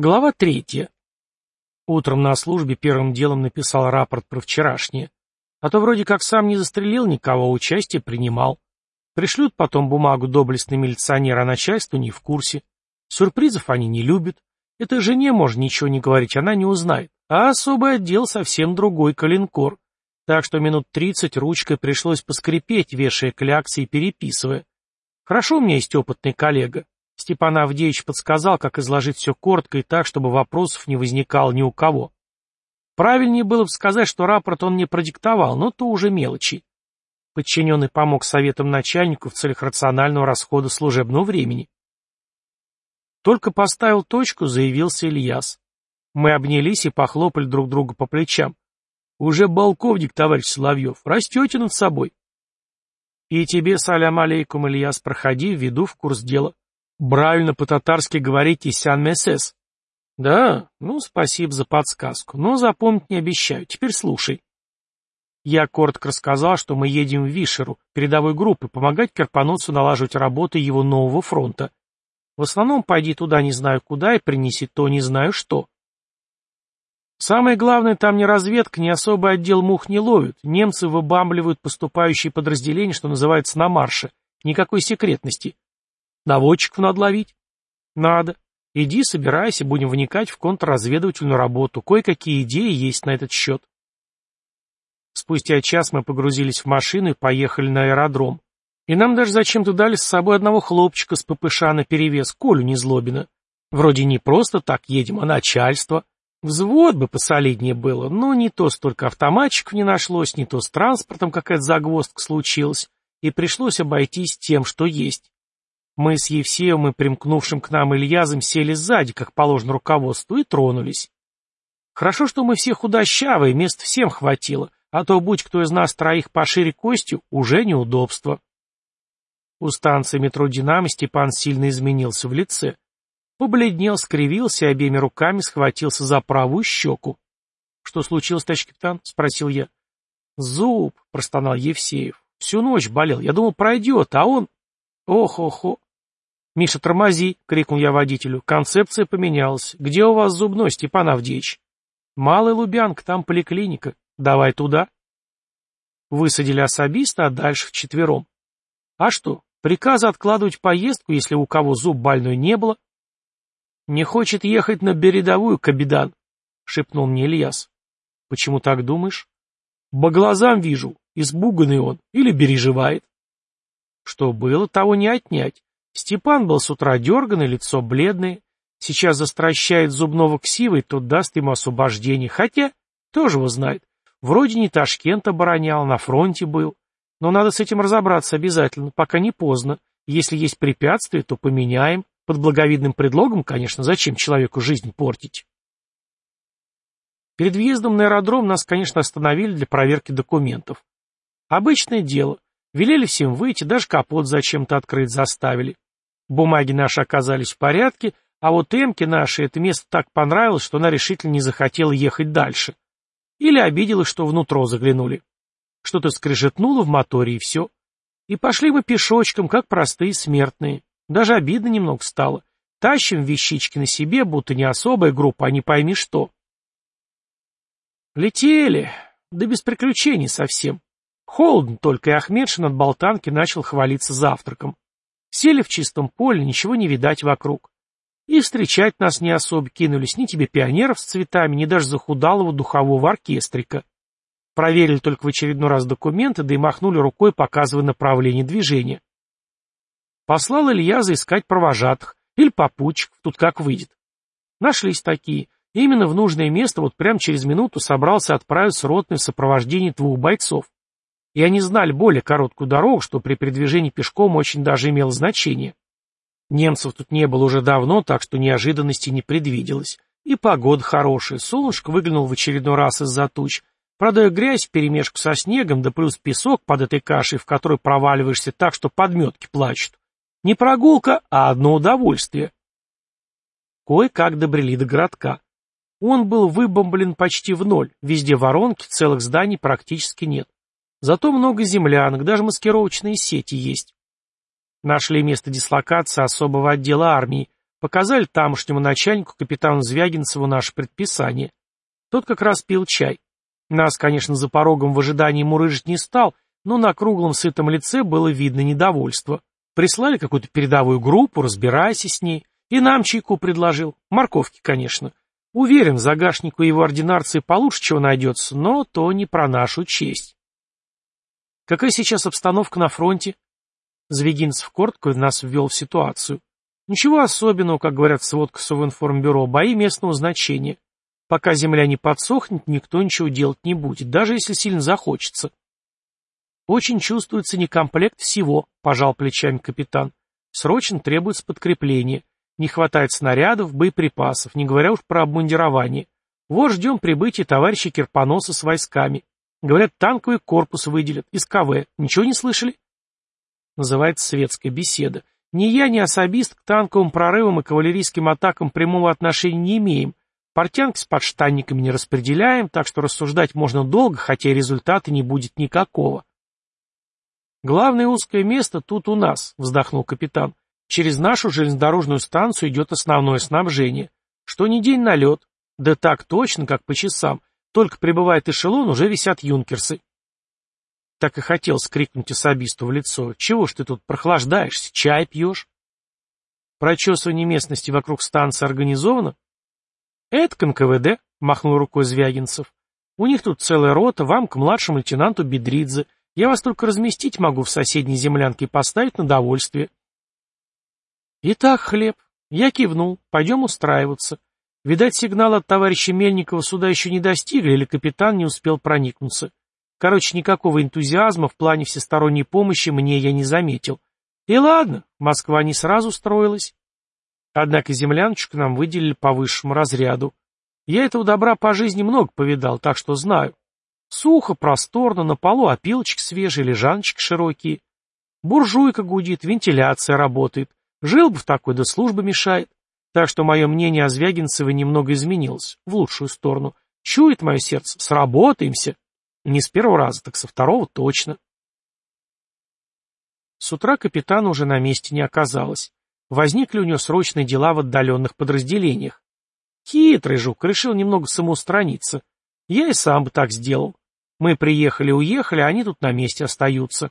Глава третья. Утром на службе первым делом написал рапорт про вчерашнее. А то вроде как сам не застрелил никого, участие принимал. Пришлют потом бумагу доблестный милиционер, а начальство не в курсе. Сюрпризов они не любят. Этой жене можно ничего не говорить, она не узнает. А особый отдел совсем другой калинкор. Так что минут тридцать ручкой пришлось поскрипеть, вешая кляксы и переписывая. Хорошо у меня есть опытный коллега. Степан Авдеевич подсказал, как изложить все коротко и так, чтобы вопросов не возникало ни у кого. Правильнее было бы сказать, что рапорт он не продиктовал, но то уже мелочи. Подчиненный помог советам начальнику в целях рационального расхода служебного времени. Только поставил точку, заявился Ильяс. Мы обнялись и похлопали друг друга по плечам. «Уже полковник, товарищ Соловьев, растете над собой». «И тебе, салям алейкум, Ильяс, проходи, введу в курс дела. Правильно по-татарски говорите «сян месес». Да, ну, спасибо за подсказку, но запомнить не обещаю. Теперь слушай. Я коротко рассказал, что мы едем в Вишеру, передовой группы, помогать Карпаносу налаживать работы его нового фронта. В основном пойди туда не знаю куда и принеси то не знаю что. Самое главное, там ни разведка, ни особый отдел мух не ловят. Немцы выбамбливают поступающие подразделения, что называется, на марше. Никакой секретности. Наводчиков надо ловить? Надо. Иди, собирайся, будем вникать в контрразведывательную работу. Кое-какие идеи есть на этот счет. Спустя час мы погрузились в машину и поехали на аэродром. И нам даже зачем-то дали с собой одного хлопчика с ППШ наперевес, Колю Незлобина. Вроде не просто так едем, а начальство. Взвод бы посолиднее было, но не то столько автоматчиков не нашлось, не то с транспортом какая-то загвоздка случилась, и пришлось обойтись тем, что есть. Мы с Евсеем и примкнувшим к нам Ильязом сели сзади, как положено руководству, и тронулись. Хорошо, что мы все худощавые, мест всем хватило, а то, будь кто из нас троих пошире костью, уже неудобство. У станции метро «Динамо» Степан сильно изменился в лице. Побледнел, скривился и обеими руками схватился за правую щеку. — Что случилось, товарищ капитан? — спросил я. — Зуб, — простонал Евсеев. — Всю ночь болел. Я думал, пройдет, а он... Ох-охо. «Миша, тормози!» — крикнул я водителю. «Концепция поменялась. Где у вас зубной, Степан Авдеевич?» «Малый Лубянка, там поликлиника. Давай туда». Высадили особиста, а дальше вчетвером. А что, приказа откладывать поездку, если у кого зуб больной не было? «Не хочет ехать на передовую, кабидан», — шепнул мне Ильяс. «Почему так думаешь?» «По глазам вижу, избуганный он, или переживает». Что было, того не отнять. Степан был с утра дерганный, лицо бледное. Сейчас застращает зубного ксива, и тот даст ему освобождение. Хотя, тоже его знает. Вроде не Ташкент оборонял, на фронте был. Но надо с этим разобраться обязательно, пока не поздно. Если есть препятствия, то поменяем. Под благовидным предлогом, конечно, зачем человеку жизнь портить? Перед въездом на аэродром нас, конечно, остановили для проверки документов. Обычное дело. Велели всем выйти, даже капот зачем-то открыть заставили. Бумаги наши оказались в порядке, а вот Эмке нашей это место так понравилось, что она решительно не захотела ехать дальше. Или обиделась, что внутрь заглянули. Что-то скрежетнуло в моторе, и все. И пошли мы пешочком, как простые смертные. Даже обидно немного стало. Тащим вещички на себе, будто не особая группа, а не пойми что. Летели, да без приключений совсем. Холодно только, и Ахмедшин от болтанки начал хвалиться завтраком. Сели в чистом поле, ничего не видать вокруг. И встречать нас не особо кинулись ни тебе пионеров с цветами, ни даже захудалого духового оркестрика. Проверили только в очередной раз документы, да и махнули рукой, показывая направление движения. Послал Илья заискать провожатых, или попутчиков, тут как выйдет. Нашлись такие. И именно в нужное место вот прямо через минуту собрался отправиться ротный в сопровождении двух бойцов и они знали более короткую дорогу, что при передвижении пешком очень даже имело значение. Немцев тут не было уже давно, так что неожиданности не предвиделось. И погода хорошая, солнышко выглянул в очередной раз из-за туч, продая грязь вперемешку со снегом, да плюс песок под этой кашей, в которой проваливаешься так, что подметки плачут. Не прогулка, а одно удовольствие. Кое-как добрели до городка. Он был выбомблен почти в ноль, везде воронки, целых зданий практически нет. Зато много землянок, даже маскировочные сети есть. Нашли место дислокации особого отдела армии, Показали тамошнему начальнику, капитану Звягинцеву, наше предписание. Тот как раз пил чай. Нас, конечно, за порогом в ожидании мурыжить не стал, но на круглом сытом лице было видно недовольство. Прислали какую-то передовую группу, разбирайся с ней. И нам чайку предложил. Морковки, конечно. Уверен, загашнику его ординарции получше чего найдется, но то не про нашу честь. Какая сейчас обстановка на фронте? Звегинцев коротко нас ввел в ситуацию. Ничего особенного, как говорят в сводках Совинформбюро, бои местного значения. Пока земля не подсохнет, никто ничего делать не будет, даже если сильно захочется. Очень чувствуется некомплект всего, пожал плечами капитан. Срочно требуется подкрепление. Не хватает снарядов, боеприпасов, не говоря уж про обмундирование. Вот ждем прибытия товарища Кирпоноса с войсками. Говорят, танковый корпус выделят, из КВ. Ничего не слышали? Называется светская беседа. Ни я, ни особист к танковым прорывам и кавалерийским атакам прямого отношения не имеем. Портянки с подштанниками не распределяем, так что рассуждать можно долго, хотя и результата не будет никакого. Главное узкое место тут у нас, вздохнул капитан. Через нашу железнодорожную станцию идет основное снабжение. Что ни день налет. Да так точно, как по часам. Только прибывает эшелон, уже висят юнкерсы. Так и хотел скрикнуть особисту в лицо. Чего ж ты тут прохлаждаешься, чай пьешь? Прочесывание местности вокруг станции организовано? Это к НКВД, махнул рукой Звягинцев. У них тут целая рота, вам к младшему лейтенанту Бедридзе. Я вас только разместить могу в соседней землянке и поставить на довольствие. Итак, хлеб. Я кивнул. Пойдем устраиваться. Видать, сигнал от товарища Мельникова сюда еще не достигли, или капитан не успел проникнуться. Короче, никакого энтузиазма в плане всесторонней помощи мне я не заметил. И ладно, Москва не сразу строилась. Однако земляночку нам выделили по высшему разряду. Я этого добра по жизни много повидал, так что знаю. Сухо, просторно, на полу опилочек свежий, лежаночки широкие. Буржуйка гудит, вентиляция работает. Жил бы в такой, да служба мешает. Так что мое мнение о Звягинцеве немного изменилось, в лучшую сторону. Чует мое сердце, сработаемся. Не с первого раза, так со второго точно. С утра капитана уже на месте не оказалось. Возникли у него срочные дела в отдаленных подразделениях. Хитрый жук, решил немного самоустраниться. Я и сам бы так сделал. Мы приехали уехали, а они тут на месте остаются.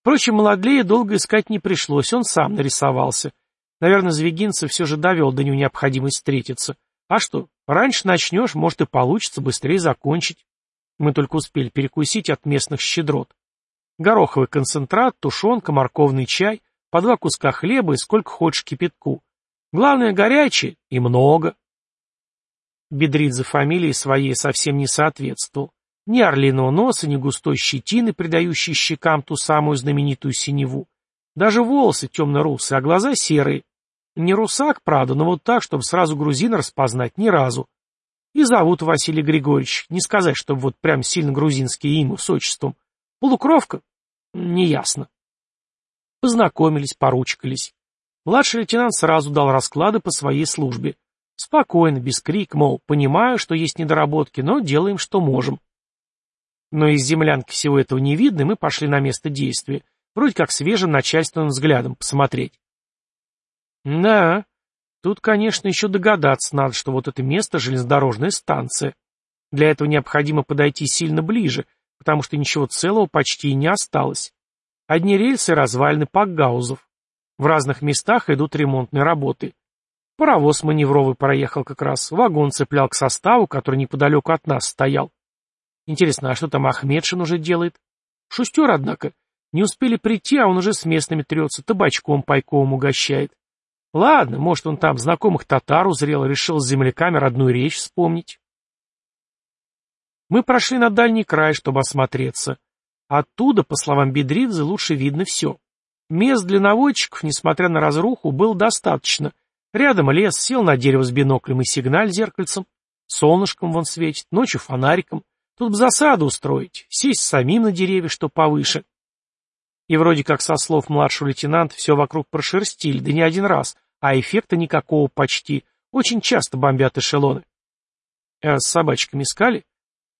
Впрочем, Молодлея долго искать не пришлось, он сам нарисовался. Наверное, Звегинцев все же довел до него необходимость встретиться. А что, раньше начнешь, может и получится быстрее закончить. Мы только успели перекусить от местных щедрот. Гороховый концентрат, тушенка, морковный чай, по два куска хлеба и сколько хочешь кипятку. Главное, горячее и много. Бедридзе фамилии своей совсем не соответствовал. Ни орлиного носа, ни густой щетины, придающей щекам ту самую знаменитую синеву. Даже волосы темно-русые, а глаза серые. Не русак, правда, но вот так, чтобы сразу грузина распознать ни разу. И зовут Василий Григорьевич. Не сказать, чтобы вот прям сильно грузинские имя с отчеством. Полукровка? Неясно. Познакомились, поручкались. Младший лейтенант сразу дал расклады по своей службе. Спокойно, без крик, мол, понимаю, что есть недоработки, но делаем, что можем. Но из землянки всего этого не видно, и мы пошли на место действия, вроде как свежим начальственным взглядом посмотреть. Да, Тут, конечно, еще догадаться надо, что вот это место — железнодорожная станция. Для этого необходимо подойти сильно ближе, потому что ничего целого почти и не осталось. Одни рельсы развалины пакгаузов. В разных местах идут ремонтные работы. Паровоз маневровый проехал как раз, вагон цеплял к составу, который неподалеку от нас стоял. Интересно, а что там Ахмедшин уже делает? Шустер, однако. Не успели прийти, а он уже с местными трется, табачком пайковым угощает. Ладно, может, он там знакомых татар узрел, решил с земляками родную речь вспомнить. Мы прошли на дальний край, чтобы осмотреться. Оттуда, по словам Бедридзе, лучше видно все. Мест для наводчиков, несмотря на разруху, было достаточно. Рядом лес, сел на дерево с биноклем и сигналь зеркальцем. Солнышком вон светит, ночью фонариком. Тут бы засаду устроить, сесть самим на деревья, что повыше. И вроде как со слов младшего лейтенанта все вокруг прошерстили, да не один раз, а эффекта никакого почти. Очень часто бомбят эшелоны. А с собачками искали?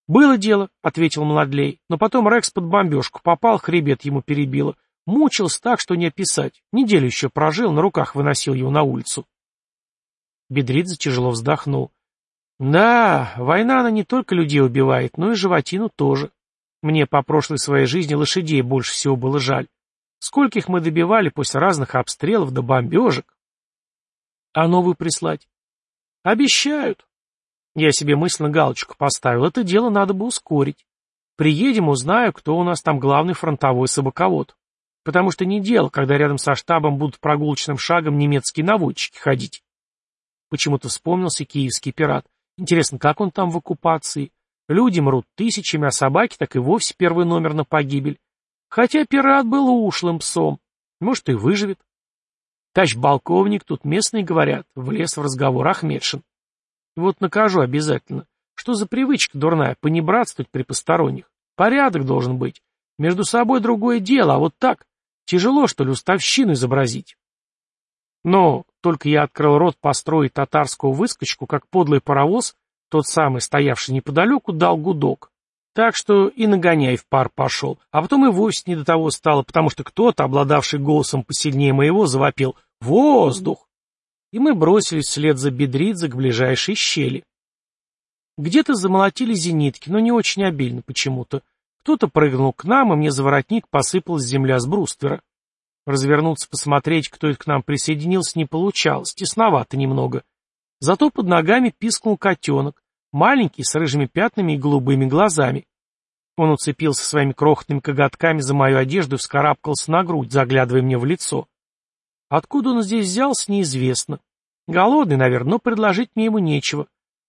Было дело, ответил Младлей, но потом Рекс под бомбежку попал, хребет ему перебило. Мучился так, что не описать. Неделю еще прожил, на руках выносил его на улицу. Бедридзе тяжело вздохнул. Да, война она не только людей убивает, но и животину тоже. Мне по прошлой своей жизни лошадей больше всего было жаль. Скольких мы добивали после разных обстрелов до бомбежек. А новую прислать? Обещают. Я себе мысленно галочку поставил. Это дело надо бы ускорить. Приедем, узнаю, кто у нас там главный фронтовой собаковод. Потому что не дело, когда рядом со штабом будут прогулочным шагом немецкие наводчики ходить. Почему-то вспомнился киевский пират. Интересно, как он там в оккупации? Люди мрут тысячами, а собаки так и вовсе первый номер на погибель. Хотя пират был ушлым псом. Может, и выживет. Тач полковник, тут местные говорят, влез в разговор Ахмедшин. Вот накажу обязательно. Что за привычка дурная, понебратствовать при посторонних? Порядок должен быть. Между собой другое дело, а вот так тяжело, что ли, уставщину изобразить. Но только я открыл рот построить татарскую выскочку, как подлый паровоз, тот самый, стоявший неподалеку, дал гудок. Так что и нагоняй в пар пошел. А потом и вовсе не до того стало, потому что кто-то, обладавший голосом посильнее моего, завопил «Воздух!» И мы бросились вслед за Бедридзе к ближайшей щели. Где-то замолотили зенитки, но не очень обильно почему-то. Кто-то прыгнул к нам, и мне за воротник посыпалась земля с бруствера. Развернуться посмотреть, кто это к нам присоединился, не получалось, тесновато немного. Зато под ногами пискнул котенок, маленький, с рыжими пятнами и голубыми глазами. Он уцепился своими крохотными коготками за мою одежду и вскарабкался на грудь, заглядывая мне в лицо. Откуда он здесь взялся, неизвестно. Голодный, наверное, но предложить мне ему нечего.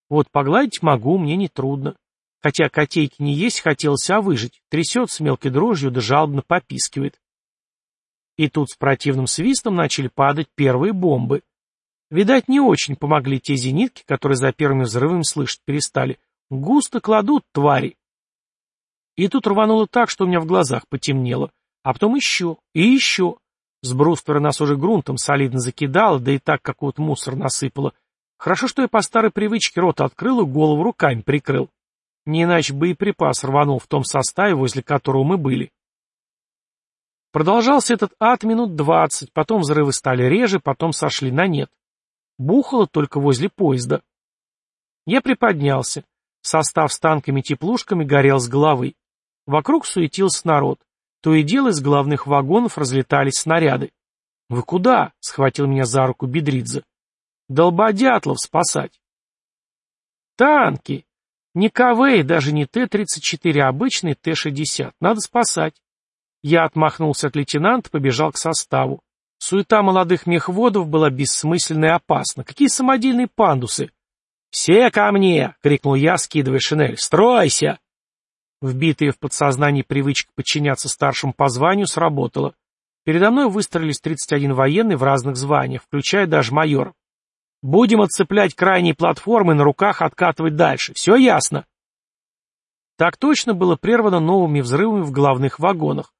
Вот погладить могу, мне не трудно. Хотя котейки не есть хотелось, а выжить. Трясется мелкой дрожью да жалобно попискивает. И тут с противным свистом начали падать первые бомбы. Видать, не очень помогли те зенитки, которые за первыми взрывами слышать перестали. Густо кладут, твари. И тут рвануло так, что у меня в глазах потемнело. А потом еще, и еще. С бруствера нас уже грунтом солидно закидало, да и так как вот мусор насыпало, Хорошо, что я по старой привычке рот открыл и голову руками прикрыл. Не иначе боеприпас рванул в том составе, возле которого мы были. Продолжался этот ад минут двадцать, потом взрывы стали реже, потом сошли на нет. Бухало только возле поезда. Я приподнялся. Состав с танками-теплушками горел с головы. Вокруг суетился народ. То и дело из главных вагонов разлетались снаряды. «Вы куда?» — схватил меня за руку Бедридзе. Долбодятлов спасать. Танки. Не КВ даже не Т-34, а обычный Т-60. Надо спасать. Я отмахнулся от лейтенанта, побежал к составу. Суета молодых мехводов была бессмысленна и опасна. Какие самодельные пандусы? «Все ко мне!» — крикнул я, скидывая шинель. «Стройся!» Вбитая в подсознание привычка подчиняться старшему по званию сработала. Передо мной выстроились 31 военный в разных званиях, включая даже майора. Будем отцеплять крайние платформы на руках откатывать дальше. Все ясно?» Так точно было прервано новыми взрывами в главных вагонах.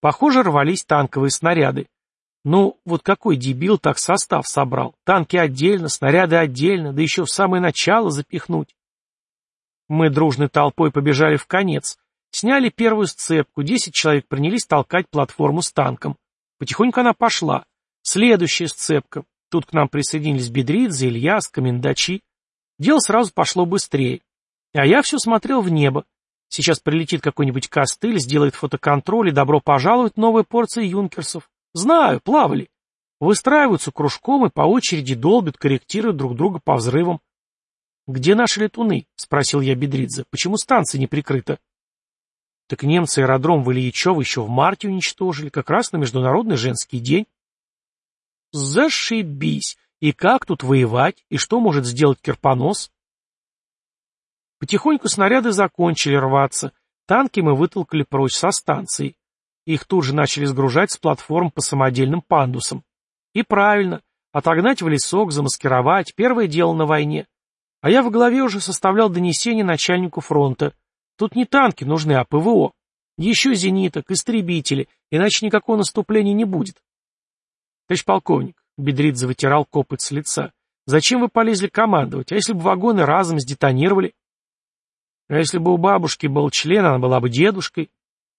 Похоже, рвались танковые снаряды. Ну, вот какой дебил так состав собрал? Танки отдельно, снаряды отдельно, да еще в самое начало запихнуть. Мы дружной толпой побежали в конец. Сняли первую сцепку, десять человек принялись толкать платформу с танком. Потихоньку она пошла. Следующая сцепка. Тут к нам присоединились Бедридзе, Ильяс, Комендачи. Дело сразу пошло быстрее. А я все смотрел в небо. Сейчас прилетит какой-нибудь костыль, сделает фотоконтроль и добро пожаловать новая порция юнкерсов. Знаю, плавали. Выстраиваются кружком и по очереди долбят, корректируют друг друга по взрывам. «Где наши летуны?» — спросил я Бедридзе. «Почему станция не прикрыта?» «Так немцы аэродром в Ильичево еще в марте уничтожили, как раз на Международный женский день». Зашибись! И как тут воевать? И что может сделать Кирпонос? Потихоньку снаряды закончили рваться. Танки мы вытолкали прочь со станции. Их тут же начали сгружать с платформ по самодельным пандусам. И правильно, отогнать в лесок, замаскировать, первое дело на войне. А я в голове уже составлял донесение начальнику фронта. Тут не танки нужны, а ПВО. Еще зениток, истребители, иначе никакого наступления не будет. Товарищ полковник, Бедридзе вытирал копоть с лица. Зачем вы полезли командовать? А если бы вагоны разом сдетонировали? А если бы у бабушки был член, она была бы дедушкой?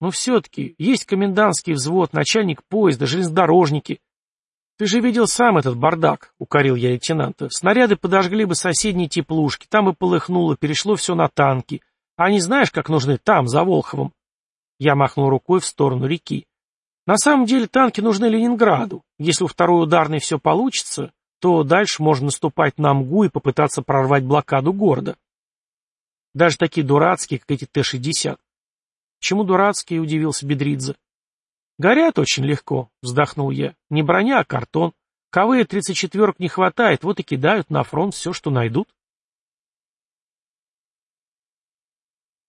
Но все-таки есть комендантский взвод, начальник поезда, железнодорожники. Ты же видел сам этот бардак, укорил я лейтенанта. Снаряды подожгли бы соседние теплушки, там и полыхнуло, перешло все на танки. А они знаешь, как нужны там, за Волховым? Я махнул рукой в сторону реки. На самом деле танки нужны Ленинграду. Если у второй ударной все получится, то дальше можно наступать на Мгу и попытаться прорвать блокаду города. Даже такие дурацкие, как эти Т-60. Чему дурацкие, удивился Бедридзе. Горят очень легко, вздохнул я. Не броня, а картон. КВ 34 не хватает, вот и кидают на фронт все, что найдут.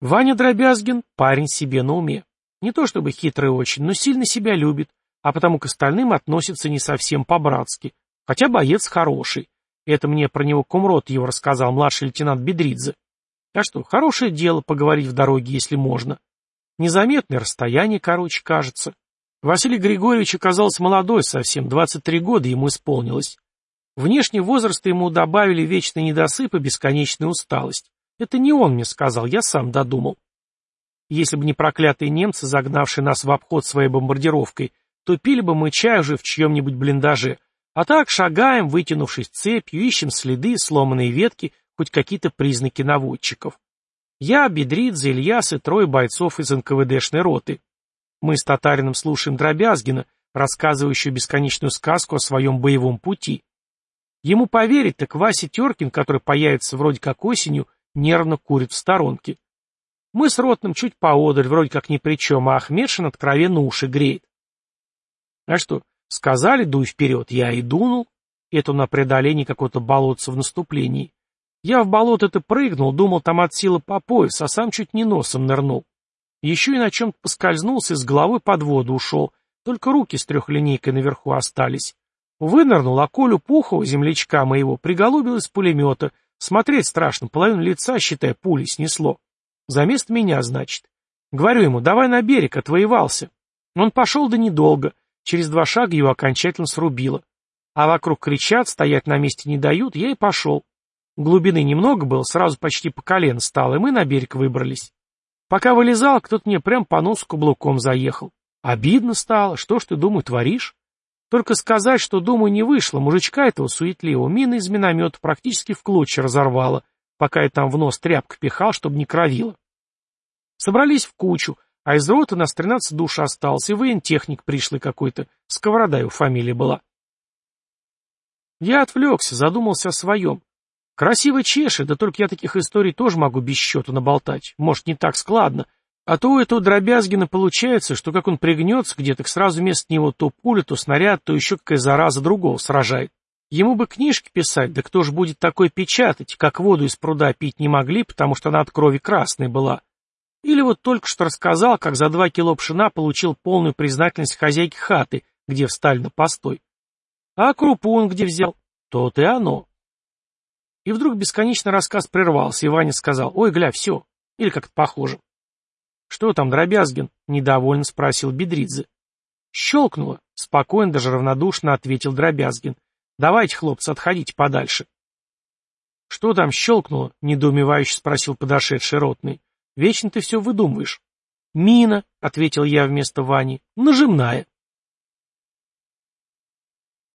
Ваня Дробязгин — парень себе на уме. Не то чтобы хитрый очень, но сильно себя любит, а потому к остальным относится не совсем по-братски. Хотя боец хороший. Это мне про него Кумрот его рассказал младший лейтенант Бедридзе. А что, хорошее дело поговорить в дороге, если можно. Незаметное расстояние, короче, кажется. Василий Григорьевич оказался молодой совсем, 23 года ему исполнилось. Внешний возраст ему добавили вечный недосып и бесконечная усталость. Это не он мне сказал, я сам додумал. Если бы не проклятые немцы, загнавшие нас в обход своей бомбардировкой, то пили бы мы чай уже в чьем-нибудь блиндаже. А так шагаем, вытянувшись цепью, ищем следы, сломанные ветки, хоть какие-то признаки наводчиков. Я, Бедридзе, Ильяс и трое бойцов из НКВДшной роты. Мы с Татарином слушаем Дробязгина, рассказывающую бесконечную сказку о своем боевом пути. Ему поверить, так Вася Теркин, который появится вроде как осенью, нервно курит в сторонке. Мы с Ротным чуть поодаль, вроде как ни при чем, а Ахмедшин откровенно уши греет. А что, сказали, дуй вперед, я и дунул. Это на преодоление какого-то болотца в наступлении. Я в болото-то прыгнул, думал, там от силы по пояс, а сам чуть не носом нырнул. Еще и на чем-то поскользнулся и с головы под воду ушел, только руки с трехлинейкой наверху остались. Вынырнул, а Колю Пухова, землячка моего, приголубил из пулемета. Смотреть страшно, половину лица, считай, пули снесло. Замест меня, значит. Говорю ему, давай на берег, отвоевался. Он пошел да недолго. Через два шага его окончательно срубило. А вокруг кричат, стоять на месте не дают, я и пошел. Глубины немного было, сразу почти по колено стало, и мы на берег выбрались. Пока вылезал, кто-то мне прям по носу каблуком заехал. Обидно стало, что ж ты, думаю, творишь? Только сказать, что, думаю, не вышло, мужичка этого суетливого мина из миномета практически в клочья разорвало, пока я там в нос тряпку пихал, чтобы не кровило. Собрались в кучу, а из роты нас тринадцать душ осталось, и воентехник пришлый какой-то, Сковорода его фамилия была. Я отвлекся, задумался о своем. Красиво чешет, да только я таких историй тоже могу без счета наболтать. Может, не так складно. А то у этого Дробязгина получается, что как он пригнется где-то, сразу вместо него то пуля, то снаряд, то еще какая зараза другого сражает. Ему бы книжки писать, да кто ж будет такой печатать, как воду из пруда пить не могли, потому что она от крови красной была. Или вот только что рассказал, как за два кило пшена получил полную признательность хозяйки хаты, где встали на постой. А крупу он где взял? То-то и оно. И вдруг бесконечный рассказ прервался, и Ваня сказал, «Ой, гля, все». Или как-то похоже. «Что там, Дробязгин?» — недовольно спросил Бедридзе. «Щелкнуло», — спокойно, даже равнодушно ответил Дробязгин. «Давайте, хлопцы, отходите подальше». «Что там щелкнуло?» — недоумевающе спросил подошедший ротный. «Вечно ты все выдумываешь». «Мина», — ответил я вместо Вани, — «нажимная».